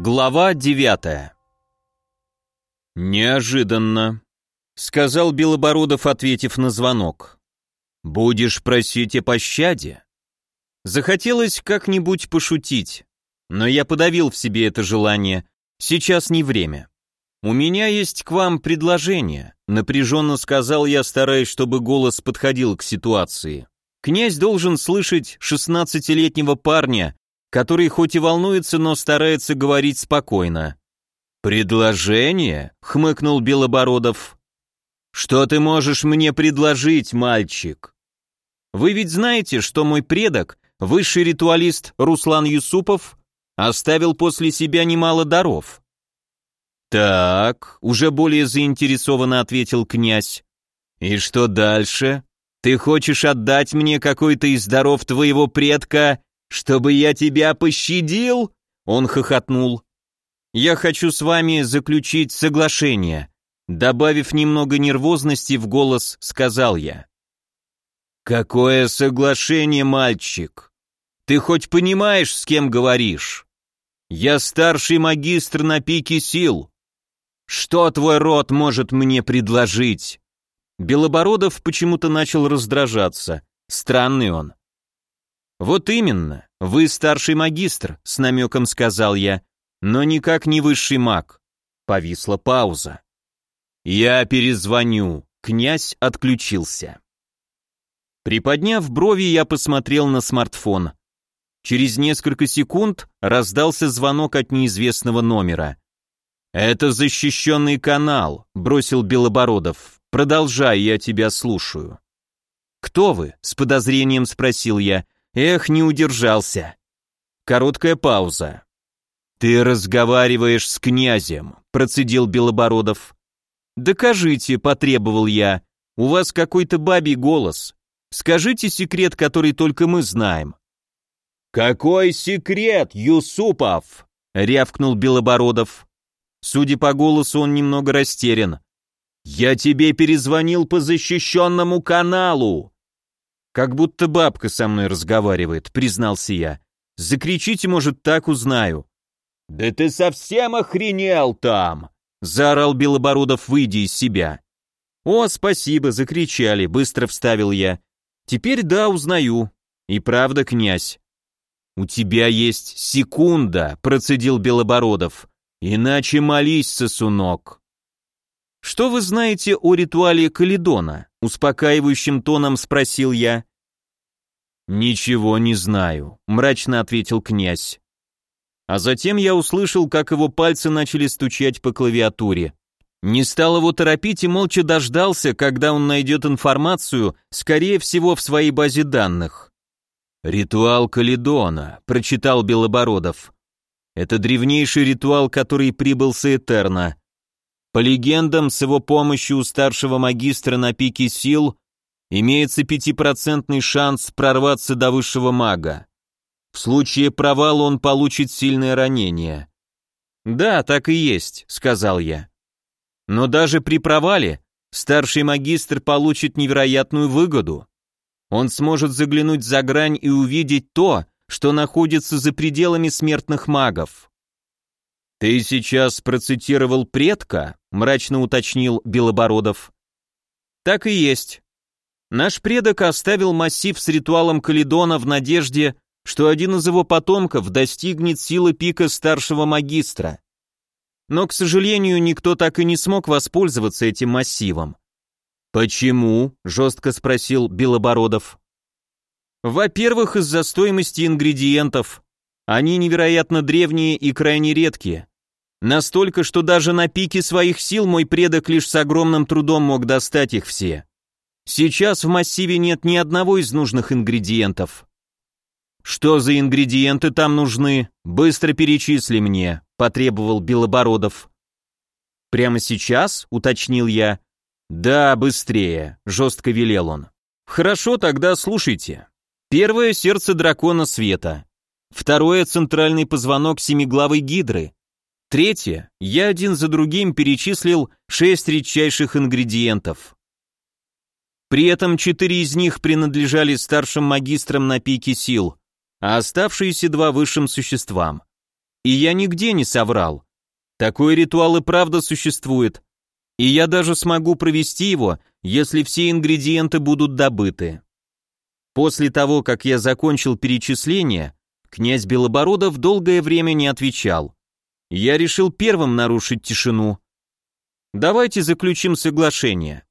Глава девятая «Неожиданно», — сказал Белобородов, ответив на звонок. «Будешь просить о пощаде?» Захотелось как-нибудь пошутить, но я подавил в себе это желание. Сейчас не время. «У меня есть к вам предложение», — напряженно сказал я, стараясь, чтобы голос подходил к ситуации. «Князь должен слышать шестнадцатилетнего парня, который хоть и волнуется, но старается говорить спокойно. «Предложение?» — хмыкнул Белобородов. «Что ты можешь мне предложить, мальчик?» «Вы ведь знаете, что мой предок, высший ритуалист Руслан Юсупов, оставил после себя немало даров?» «Так», — уже более заинтересованно ответил князь. «И что дальше? Ты хочешь отдать мне какой-то из даров твоего предка «Чтобы я тебя пощадил?» Он хохотнул. «Я хочу с вами заключить соглашение», добавив немного нервозности в голос, сказал я. «Какое соглашение, мальчик? Ты хоть понимаешь, с кем говоришь? Я старший магистр на пике сил. Что твой род может мне предложить?» Белобородов почему-то начал раздражаться. Странный он. «Вот именно, вы старший магистр», — с намеком сказал я, «но никак не высший маг». Повисла пауза. «Я перезвоню», — князь отключился. Приподняв брови, я посмотрел на смартфон. Через несколько секунд раздался звонок от неизвестного номера. «Это защищенный канал», — бросил Белобородов. «Продолжай, я тебя слушаю». «Кто вы?» — с подозрением спросил я. Эх, не удержался. Короткая пауза. «Ты разговариваешь с князем», — процедил Белобородов. «Докажите», — потребовал я. «У вас какой-то бабий голос. Скажите секрет, который только мы знаем». «Какой секрет, Юсупов?» — рявкнул Белобородов. Судя по голосу, он немного растерян. «Я тебе перезвонил по защищенному каналу. «Как будто бабка со мной разговаривает», — признался я. «Закричите, может, так узнаю». «Да ты совсем охренел там!» — заорал Белобородов, выйдя из себя. «О, спасибо, закричали», — быстро вставил я. «Теперь да, узнаю. И правда, князь». «У тебя есть секунда», — процедил Белобородов. «Иначе молись, сосунок». «Что вы знаете о ритуале Калидона?» — успокаивающим тоном спросил я. «Ничего не знаю», — мрачно ответил князь. А затем я услышал, как его пальцы начали стучать по клавиатуре. Не стал его торопить и молча дождался, когда он найдет информацию, скорее всего, в своей базе данных. «Ритуал Калидона», — прочитал Белобородов. «Это древнейший ритуал, который прибыл с Этерна. По легендам, с его помощью у старшего магистра на пике сил имеется пятипроцентный шанс прорваться до высшего мага. В случае провала он получит сильное ранение. «Да, так и есть», — сказал я. «Но даже при провале старший магистр получит невероятную выгоду. Он сможет заглянуть за грань и увидеть то, что находится за пределами смертных магов». «Ты сейчас процитировал предка?» — мрачно уточнил Белобородов. «Так и есть. Наш предок оставил массив с ритуалом Калидона в надежде, что один из его потомков достигнет силы пика старшего магистра. Но, к сожалению, никто так и не смог воспользоваться этим массивом. «Почему?» – жестко спросил Белобородов. «Во-первых, из-за стоимости ингредиентов. Они невероятно древние и крайне редкие. Настолько, что даже на пике своих сил мой предок лишь с огромным трудом мог достать их все. Сейчас в массиве нет ни одного из нужных ингредиентов. Что за ингредиенты там нужны? Быстро перечисли мне, потребовал Белобородов. Прямо сейчас, уточнил я. Да, быстрее, жестко велел он. Хорошо, тогда слушайте. Первое сердце дракона света. Второе центральный позвонок семиглавой гидры. Третье, я один за другим перечислил шесть редчайших ингредиентов. При этом четыре из них принадлежали старшим магистрам на пике сил, а оставшиеся два высшим существам. И я нигде не соврал. Такой ритуал и правда существует. И я даже смогу провести его, если все ингредиенты будут добыты. После того, как я закончил перечисление, князь Белобородов долгое время не отвечал. Я решил первым нарушить тишину. Давайте заключим соглашение.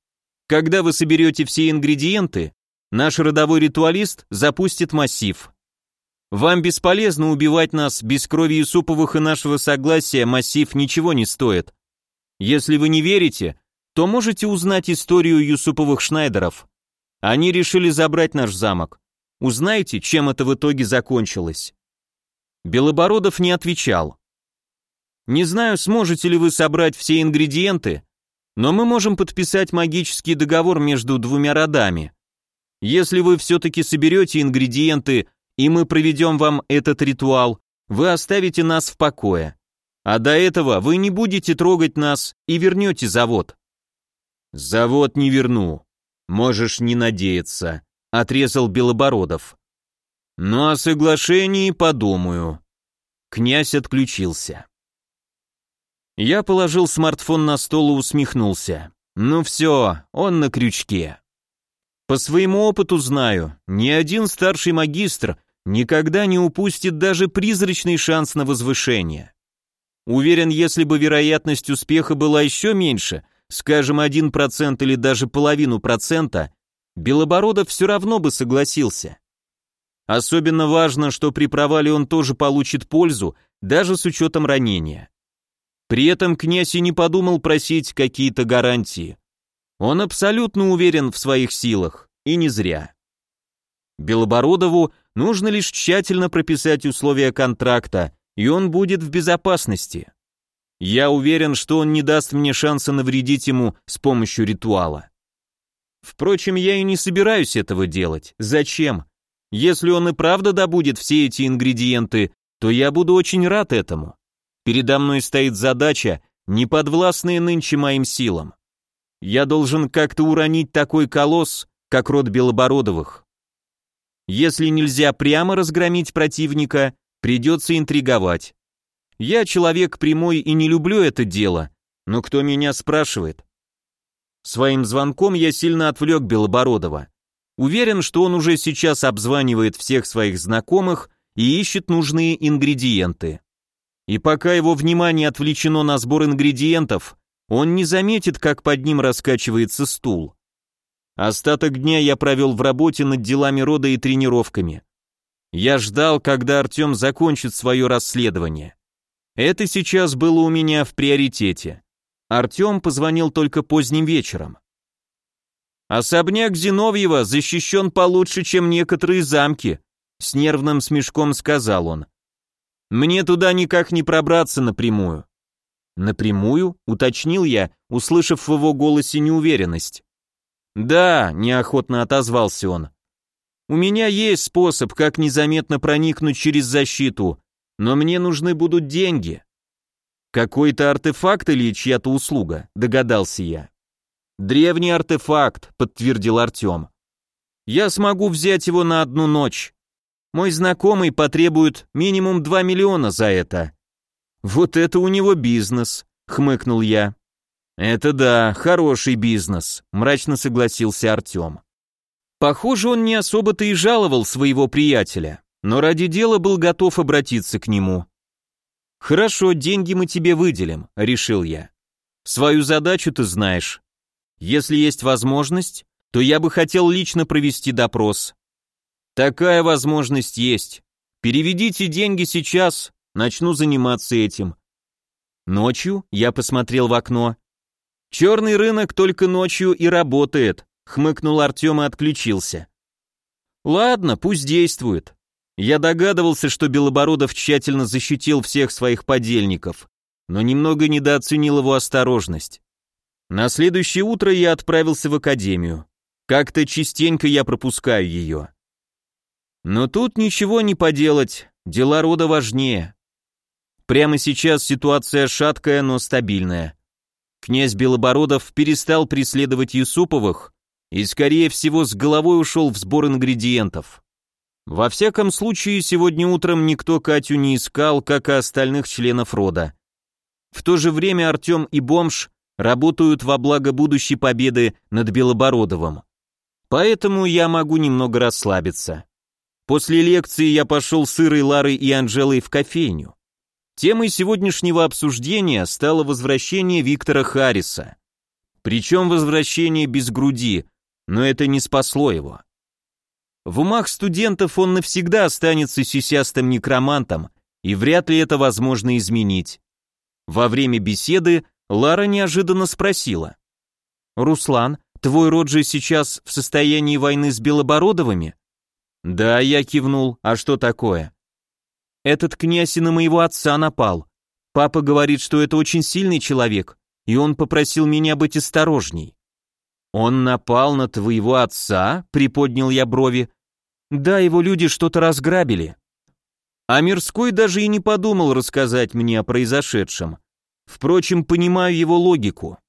Когда вы соберете все ингредиенты, наш родовой ритуалист запустит массив. Вам бесполезно убивать нас, без крови Юсуповых и нашего согласия массив ничего не стоит. Если вы не верите, то можете узнать историю Юсуповых Шнайдеров. Они решили забрать наш замок. Узнаете, чем это в итоге закончилось?» Белобородов не отвечал. «Не знаю, сможете ли вы собрать все ингредиенты, но мы можем подписать магический договор между двумя родами. Если вы все-таки соберете ингредиенты и мы проведем вам этот ритуал, вы оставите нас в покое. А до этого вы не будете трогать нас и вернете завод». «Завод не верну. Можешь не надеяться», — отрезал Белобородов. «Ну о соглашении подумаю». Князь отключился. Я положил смартфон на стол и усмехнулся. Ну все, он на крючке. По своему опыту знаю, ни один старший магистр никогда не упустит даже призрачный шанс на возвышение. Уверен, если бы вероятность успеха была еще меньше, скажем, 1% или даже половину процента, Белобородов все равно бы согласился. Особенно важно, что при провале он тоже получит пользу, даже с учетом ранения. При этом князь и не подумал просить какие-то гарантии. Он абсолютно уверен в своих силах, и не зря. Белобородову Нужно лишь тщательно прописать условия контракта, и он будет в безопасности. Я уверен, что он не даст мне шанса навредить ему с помощью ритуала. Впрочем, я и не собираюсь этого делать. Зачем? Если он и правда добудет все эти ингредиенты, то я буду очень рад этому. Передо мной стоит задача, не подвластная нынче моим силам. Я должен как-то уронить такой колосс, как род Белобородовых. Если нельзя прямо разгромить противника, придется интриговать. Я человек прямой и не люблю это дело, но кто меня спрашивает? Своим звонком я сильно отвлек Белобородова. Уверен, что он уже сейчас обзванивает всех своих знакомых и ищет нужные ингредиенты. И пока его внимание отвлечено на сбор ингредиентов, он не заметит, как под ним раскачивается стул. Остаток дня я провел в работе над делами рода и тренировками. Я ждал, когда Артем закончит свое расследование. Это сейчас было у меня в приоритете. Артем позвонил только поздним вечером. «Особняк Зиновьева защищен получше, чем некоторые замки», с нервным смешком сказал он. «Мне туда никак не пробраться напрямую». «Напрямую?» — уточнил я, услышав в его голосе неуверенность. «Да», — неохотно отозвался он. «У меня есть способ, как незаметно проникнуть через защиту, но мне нужны будут деньги». «Какой-то артефакт или чья-то услуга?» — догадался я. «Древний артефакт», — подтвердил Артем. «Я смогу взять его на одну ночь. Мой знакомый потребует минимум 2 миллиона за это». «Вот это у него бизнес», — хмыкнул я. «Это да, хороший бизнес», — мрачно согласился Артем. Похоже, он не особо-то и жаловал своего приятеля, но ради дела был готов обратиться к нему. «Хорошо, деньги мы тебе выделим», — решил я. «Свою задачу ты знаешь. Если есть возможность, то я бы хотел лично провести допрос». «Такая возможность есть. Переведите деньги сейчас, начну заниматься этим». Ночью я посмотрел в окно. Черный рынок только ночью и работает, хмыкнул Артем и отключился. Ладно, пусть действует. Я догадывался, что Белобородов тщательно защитил всех своих подельников, но немного недооценил его осторожность. На следующее утро я отправился в академию. Как-то частенько я пропускаю ее. Но тут ничего не поделать, дела рода важнее. Прямо сейчас ситуация шаткая, но стабильная. Князь Белобородов перестал преследовать Юсуповых и, скорее всего, с головой ушел в сбор ингредиентов. Во всяком случае, сегодня утром никто Катю не искал, как и остальных членов рода. В то же время Артем и Бомж работают во благо будущей победы над Белобородовым. Поэтому я могу немного расслабиться. После лекции я пошел с Ирой, Ларой и Анжелой в кофейню. Темой сегодняшнего обсуждения стало возвращение Виктора Харриса. Причем возвращение без груди, но это не спасло его. В умах студентов он навсегда останется сисястым некромантом, и вряд ли это возможно изменить. Во время беседы Лара неожиданно спросила. «Руслан, твой род же сейчас в состоянии войны с Белобородовыми?» «Да», я кивнул, «а что такое?» «Этот князь и на моего отца напал. Папа говорит, что это очень сильный человек, и он попросил меня быть осторожней». «Он напал на твоего отца?» — приподнял я брови. «Да, его люди что-то разграбили». А Мирской даже и не подумал рассказать мне о произошедшем. Впрочем, понимаю его логику.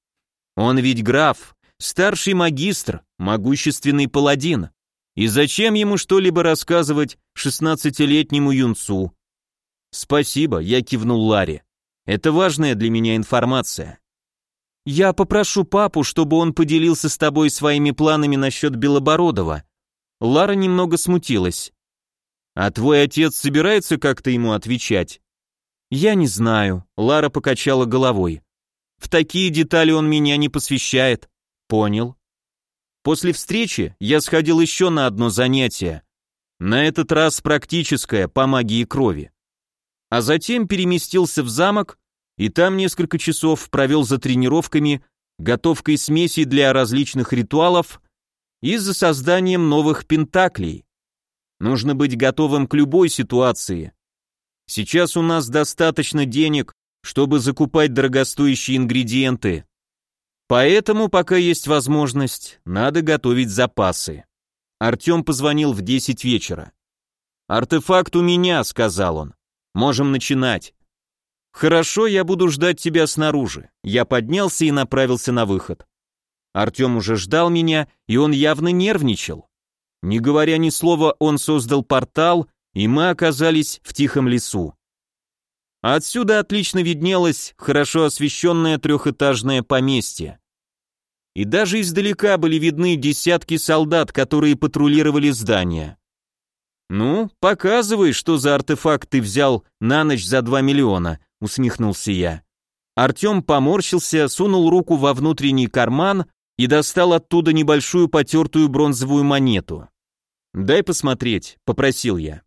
Он ведь граф, старший магистр, могущественный паладин. И зачем ему что-либо рассказывать шестнадцатилетнему юнцу? Спасибо, я кивнул Ларе. Это важная для меня информация. Я попрошу папу, чтобы он поделился с тобой своими планами насчет Белобородова. Лара немного смутилась. А твой отец собирается как-то ему отвечать? Я не знаю, Лара покачала головой. В такие детали он меня не посвящает. Понял. После встречи я сходил еще на одно занятие. На этот раз практическое, по магии крови. А затем переместился в замок и там несколько часов провел за тренировками, готовкой смесей для различных ритуалов и за созданием новых пентаклей. Нужно быть готовым к любой ситуации. Сейчас у нас достаточно денег, чтобы закупать дорогостоящие ингредиенты. Поэтому, пока есть возможность, надо готовить запасы. Артем позвонил в 10 вечера. «Артефакт у меня», — сказал он. «Можем начинать». «Хорошо, я буду ждать тебя снаружи». Я поднялся и направился на выход. Артем уже ждал меня, и он явно нервничал. Не говоря ни слова, он создал портал, и мы оказались в тихом лесу. Отсюда отлично виднелось хорошо освещенное трехэтажное поместье. И даже издалека были видны десятки солдат, которые патрулировали здание. «Ну, показывай, что за артефакт ты взял на ночь за два миллиона», — усмехнулся я. Артем поморщился, сунул руку во внутренний карман и достал оттуда небольшую потертую бронзовую монету. «Дай посмотреть», — попросил я.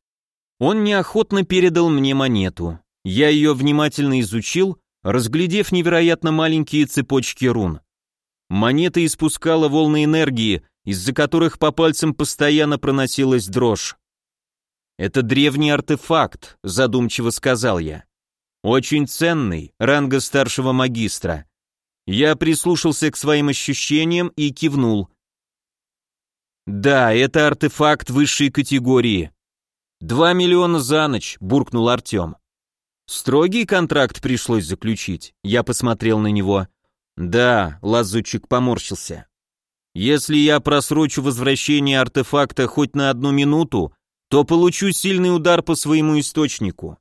Он неохотно передал мне монету. Я ее внимательно изучил, разглядев невероятно маленькие цепочки рун. Монета испускала волны энергии, из-за которых по пальцам постоянно проносилась дрожь. «Это древний артефакт», — задумчиво сказал я. «Очень ценный, ранга старшего магистра. Я прислушался к своим ощущениям и кивнул. Да, это артефакт высшей категории. Два миллиона за ночь, буркнул Артем. Строгий контракт пришлось заключить. Я посмотрел на него. Да, лазутчик поморщился. Если я просрочу возвращение артефакта хоть на одну минуту, то получу сильный удар по своему источнику.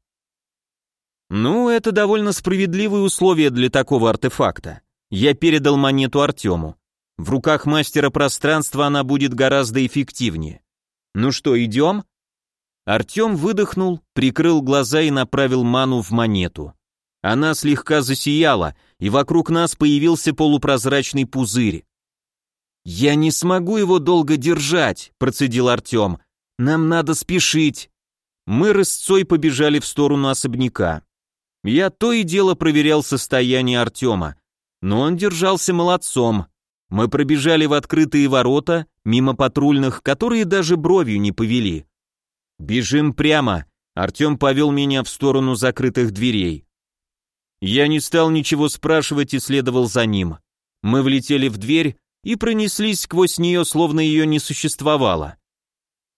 Ну, это довольно справедливые условия для такого артефакта. Я передал монету Артему. В руках мастера пространства она будет гораздо эффективнее. Ну что, идем? Артем выдохнул, прикрыл глаза и направил ману в монету. Она слегка засияла, и вокруг нас появился полупрозрачный пузырь. «Я не смогу его долго держать», — процедил Артем. «Нам надо спешить». Мы рысцой побежали в сторону особняка. Я то и дело проверял состояние Артема но он держался молодцом. Мы пробежали в открытые ворота, мимо патрульных, которые даже бровью не повели. «Бежим прямо», — Артем повел меня в сторону закрытых дверей. Я не стал ничего спрашивать и следовал за ним. Мы влетели в дверь и пронеслись сквозь нее, словно ее не существовало.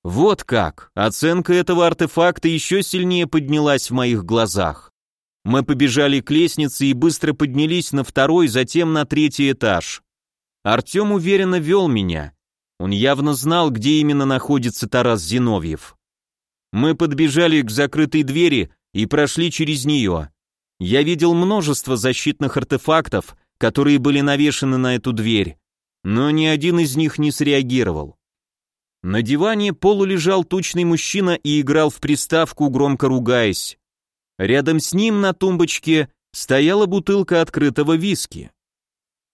Вот как, оценка этого артефакта еще сильнее поднялась в моих глазах. Мы побежали к лестнице и быстро поднялись на второй, затем на третий этаж. Артем уверенно вел меня. Он явно знал, где именно находится Тарас Зиновьев. Мы подбежали к закрытой двери и прошли через нее. Я видел множество защитных артефактов, которые были навешаны на эту дверь, но ни один из них не среагировал. На диване полулежал тучный мужчина и играл в приставку, громко ругаясь. Рядом с ним на тумбочке стояла бутылка открытого виски.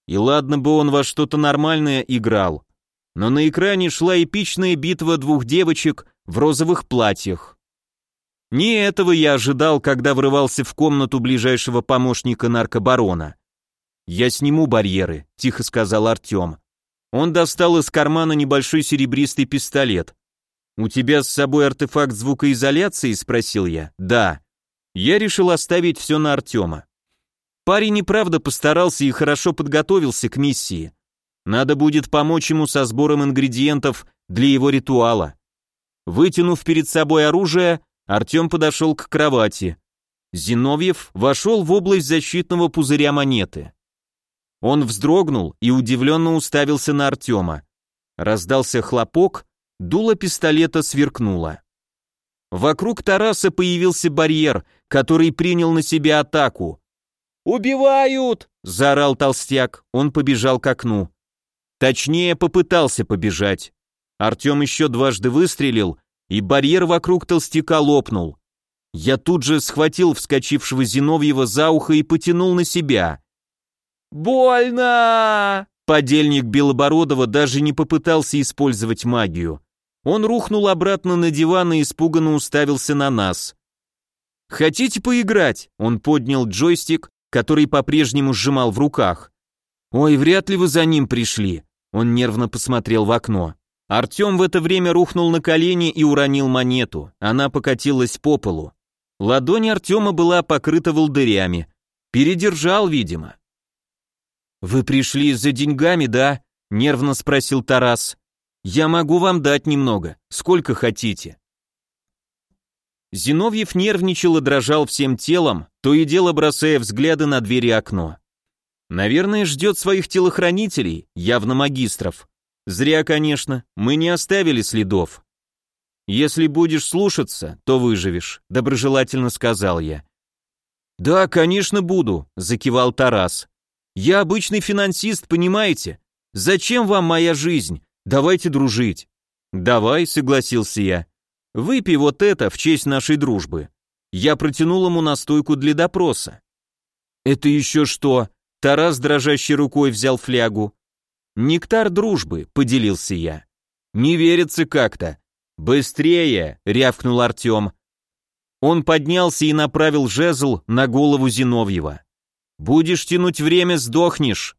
И ладно бы он во что-то нормальное играл, но на экране шла эпичная битва двух девочек в розовых платьях. Не этого я ожидал, когда врывался в комнату ближайшего помощника наркобарона. «Я сниму барьеры», — тихо сказал Артем. Он достал из кармана небольшой серебристый пистолет. «У тебя с собой артефакт звукоизоляции?» — спросил я. «Да». Я решил оставить все на Артема. Парень и правда постарался и хорошо подготовился к миссии. Надо будет помочь ему со сбором ингредиентов для его ритуала. Вытянув перед собой оружие, Артем подошел к кровати. Зиновьев вошел в область защитного пузыря монеты. Он вздрогнул и удивленно уставился на Артема. Раздался хлопок, дуло пистолета сверкнуло. Вокруг Тараса появился барьер, который принял на себя атаку. «Убивают!» — заорал толстяк. Он побежал к окну. Точнее, попытался побежать. Артем еще дважды выстрелил, и барьер вокруг толстяка лопнул. Я тут же схватил вскочившего Зиновьева за ухо и потянул на себя. «Больно!» Подельник Белобородова даже не попытался использовать магию. Он рухнул обратно на диван и испуганно уставился на нас. «Хотите поиграть?» Он поднял джойстик, который по-прежнему сжимал в руках. «Ой, вряд ли вы за ним пришли». Он нервно посмотрел в окно. Артем в это время рухнул на колени и уронил монету. Она покатилась по полу. Ладонь Артема была покрыта волдырями. Передержал, видимо. «Вы пришли за деньгами, да?» — нервно спросил Тарас. «Я могу вам дать немного, сколько хотите». Зиновьев нервничал и дрожал всем телом, то и дело бросая взгляды на двери окно. Наверное, ждет своих телохранителей, явно магистров. Зря, конечно, мы не оставили следов. Если будешь слушаться, то выживешь, доброжелательно сказал я. Да, конечно, буду, закивал Тарас. Я обычный финансист, понимаете? Зачем вам моя жизнь? Давайте дружить. Давай, согласился я. Выпей вот это в честь нашей дружбы. Я протянул ему настойку для допроса. Это еще что? Тарас дрожащей рукой взял флягу. «Нектар дружбы», — поделился я. «Не верится как-то». «Быстрее!» — рявкнул Артем. Он поднялся и направил жезл на голову Зиновьева. «Будешь тянуть время, сдохнешь».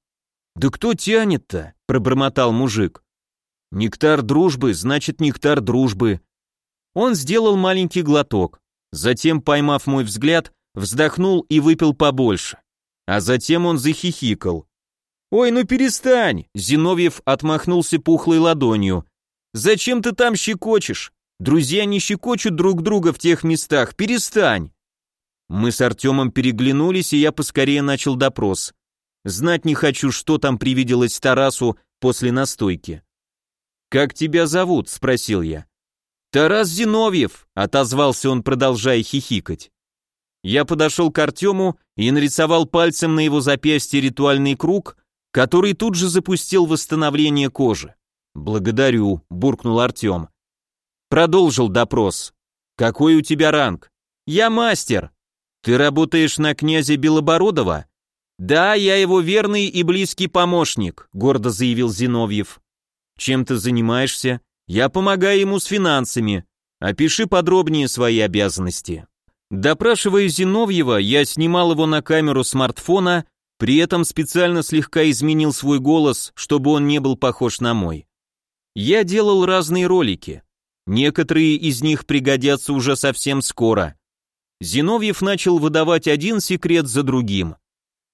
«Да кто тянет-то?» — пробормотал мужик. «Нектар дружбы, значит, нектар дружбы». Он сделал маленький глоток, затем, поймав мой взгляд, вздохнул и выпил побольше. А затем он захихикал. «Ой, ну перестань!» Зиновьев отмахнулся пухлой ладонью. «Зачем ты там щекочешь? Друзья не щекочут друг друга в тех местах, перестань!» Мы с Артемом переглянулись, и я поскорее начал допрос. Знать не хочу, что там привиделось Тарасу после настойки. «Как тебя зовут?» — спросил я. «Тарас Зиновьев», — отозвался он, продолжая хихикать. Я подошел к Артему и нарисовал пальцем на его запястье ритуальный круг, который тут же запустил восстановление кожи. «Благодарю», — буркнул Артем. Продолжил допрос. «Какой у тебя ранг?» «Я мастер». «Ты работаешь на князя Белобородова?» «Да, я его верный и близкий помощник», — гордо заявил Зиновьев. «Чем ты занимаешься?» «Я помогаю ему с финансами. Опиши подробнее свои обязанности». Допрашивая Зиновьева, я снимал его на камеру смартфона, при этом специально слегка изменил свой голос, чтобы он не был похож на мой. Я делал разные ролики. Некоторые из них пригодятся уже совсем скоро. Зиновьев начал выдавать один секрет за другим.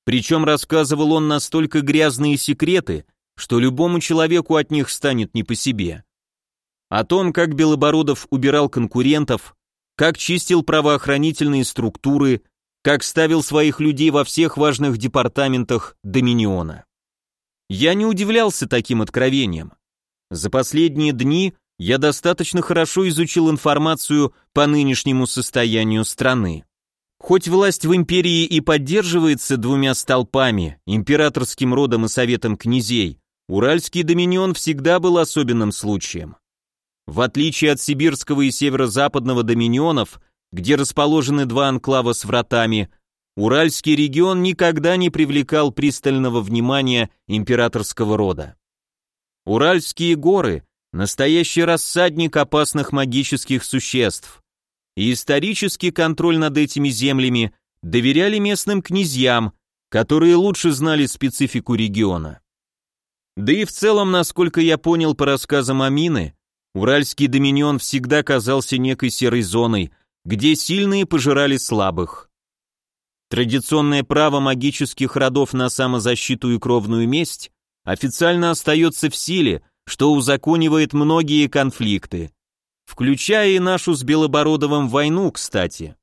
Причем рассказывал он настолько грязные секреты, что любому человеку от них станет не по себе. О том, как Белобородов убирал конкурентов, как чистил правоохранительные структуры, как ставил своих людей во всех важных департаментах Доминиона. Я не удивлялся таким откровениям. За последние дни я достаточно хорошо изучил информацию по нынешнему состоянию страны. Хоть власть в империи и поддерживается двумя столпами, императорским родом и советом князей, Уральский доминион всегда был особенным случаем. В отличие от сибирского и северо-западного доминионов, где расположены два анклава с вратами, Уральский регион никогда не привлекал пристального внимания императорского рода. Уральские горы – настоящий рассадник опасных магических существ, и исторический контроль над этими землями доверяли местным князьям, которые лучше знали специфику региона. Да и в целом, насколько я понял по рассказам Амины, Уральский доминион всегда казался некой серой зоной, где сильные пожирали слабых. Традиционное право магических родов на самозащиту и кровную месть официально остается в силе, что узаконивает многие конфликты, включая и нашу с Белобородовым войну, кстати.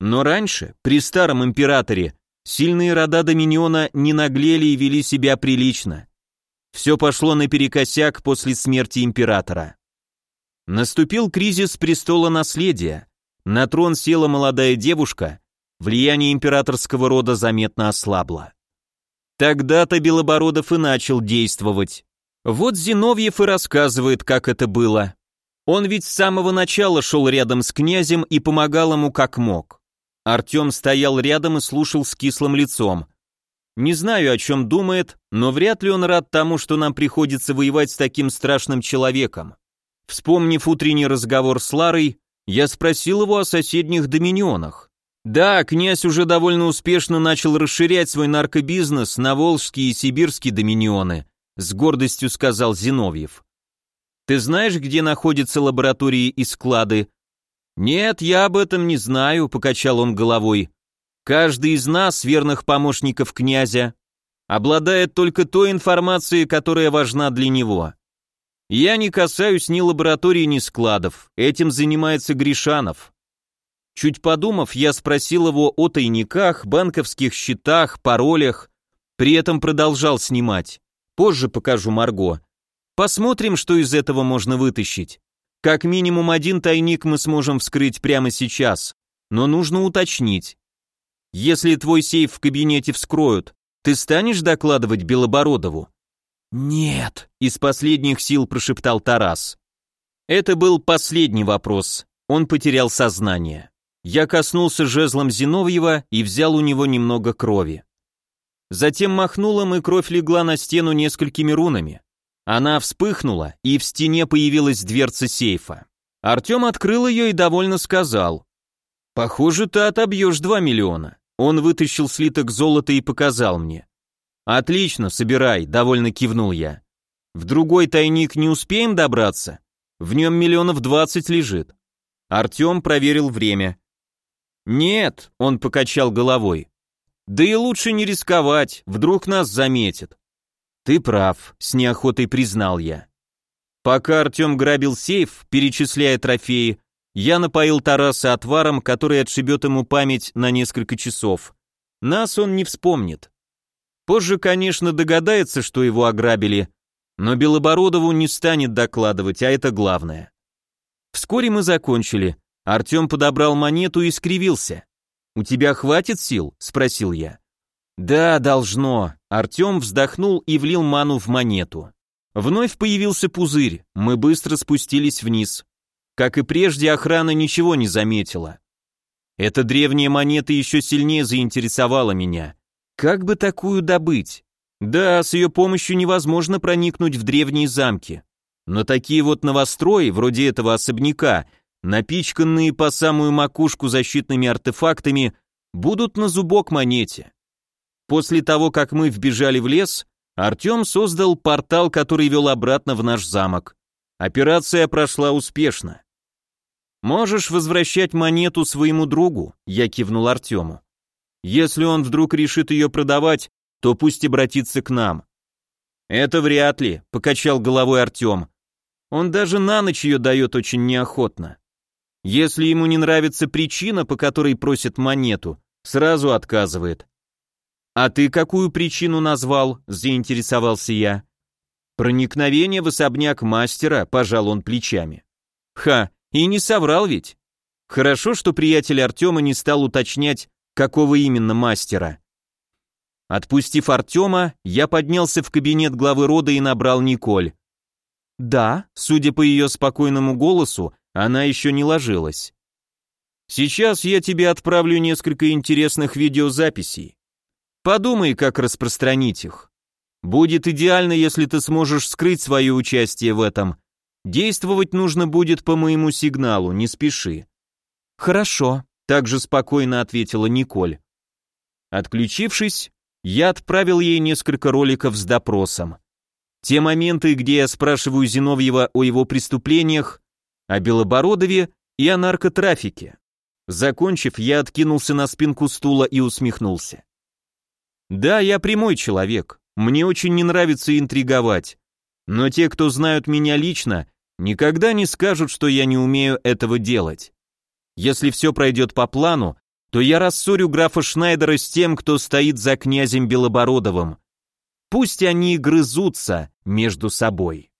Но раньше, при старом императоре, сильные рода Доминиона не наглели и вели себя прилично. Все пошло наперекосяк после смерти императора. Наступил кризис престола наследия. На трон села молодая девушка, влияние императорского рода заметно ослабло. Тогда-то Белобородов и начал действовать. Вот Зиновьев и рассказывает, как это было. Он ведь с самого начала шел рядом с князем и помогал ему как мог. Артем стоял рядом и слушал с кислым лицом. Не знаю, о чем думает, но вряд ли он рад тому, что нам приходится воевать с таким страшным человеком. Вспомнив утренний разговор с Ларой, я спросил его о соседних доминионах. Да, князь уже довольно успешно начал расширять свой наркобизнес на волжские и сибирские доминионы, с гордостью сказал Зиновьев. Ты знаешь, где находятся лаборатории и склады? Нет, я об этом не знаю, покачал он головой. Каждый из нас, верных помощников князя, обладает только той информацией, которая важна для него. Я не касаюсь ни лаборатории, ни складов, этим занимается Гришанов. Чуть подумав, я спросил его о тайниках, банковских счетах, паролях, при этом продолжал снимать. Позже покажу Марго. Посмотрим, что из этого можно вытащить. Как минимум один тайник мы сможем вскрыть прямо сейчас, но нужно уточнить. Если твой сейф в кабинете вскроют, ты станешь докладывать Белобородову? Нет, из последних сил прошептал Тарас. Это был последний вопрос. Он потерял сознание. Я коснулся жезлом Зиновьева и взял у него немного крови. Затем махнул им, и кровь легла на стену несколькими рунами. Она вспыхнула, и в стене появилась дверца сейфа. Артем открыл ее и довольно сказал. «Похоже, ты отобьешь два миллиона. Он вытащил слиток золота и показал мне. «Отлично, собирай», — довольно кивнул я. «В другой тайник не успеем добраться? В нем миллионов двадцать лежит». Артем проверил время. «Нет», — он покачал головой. «Да и лучше не рисковать, вдруг нас заметят». «Ты прав», — с неохотой признал я. Пока Артем грабил сейф, перечисляя трофеи, я напоил Тараса отваром, который отшибет ему память на несколько часов. Нас он не вспомнит. Позже, конечно, догадается, что его ограбили, но Белобородову не станет докладывать, а это главное. Вскоре мы закончили. Артем подобрал монету и скривился. «У тебя хватит сил?» — спросил я. «Да, должно». Артем вздохнул и влил ману в монету. Вновь появился пузырь, мы быстро спустились вниз. Как и прежде, охрана ничего не заметила. Эта древняя монета еще сильнее заинтересовала меня. Как бы такую добыть? Да, с ее помощью невозможно проникнуть в древние замки. Но такие вот новострои, вроде этого особняка, напичканные по самую макушку защитными артефактами, будут на зубок монете. После того, как мы вбежали в лес, Артем создал портал, который вел обратно в наш замок. Операция прошла успешно. «Можешь возвращать монету своему другу», — я кивнул Артему. «Если он вдруг решит ее продавать, то пусть обратится к нам». «Это вряд ли», — покачал головой Артем. «Он даже на ночь ее дает очень неохотно. Если ему не нравится причина, по которой просит монету, сразу отказывает». «А ты какую причину назвал?» — заинтересовался я. Проникновение в особняк мастера, пожал он плечами. Ха, и не соврал ведь. Хорошо, что приятель Артема не стал уточнять, какого именно мастера. Отпустив Артема, я поднялся в кабинет главы рода и набрал Николь. Да, судя по ее спокойному голосу, она еще не ложилась. Сейчас я тебе отправлю несколько интересных видеозаписей. Подумай, как распространить их. Будет идеально, если ты сможешь скрыть свое участие в этом. Действовать нужно будет по моему сигналу, не спеши. Хорошо, также спокойно ответила Николь. Отключившись, я отправил ей несколько роликов с допросом. Те моменты, где я спрашиваю Зиновьева о его преступлениях, о Белобородове и о наркотрафике. Закончив, я откинулся на спинку стула и усмехнулся. Да, я прямой человек, мне очень не нравится интриговать, но те, кто знают меня лично, никогда не скажут, что я не умею этого делать. Если все пройдет по плану, то я рассорю графа Шнайдера с тем, кто стоит за князем Белобородовым. Пусть они грызутся между собой.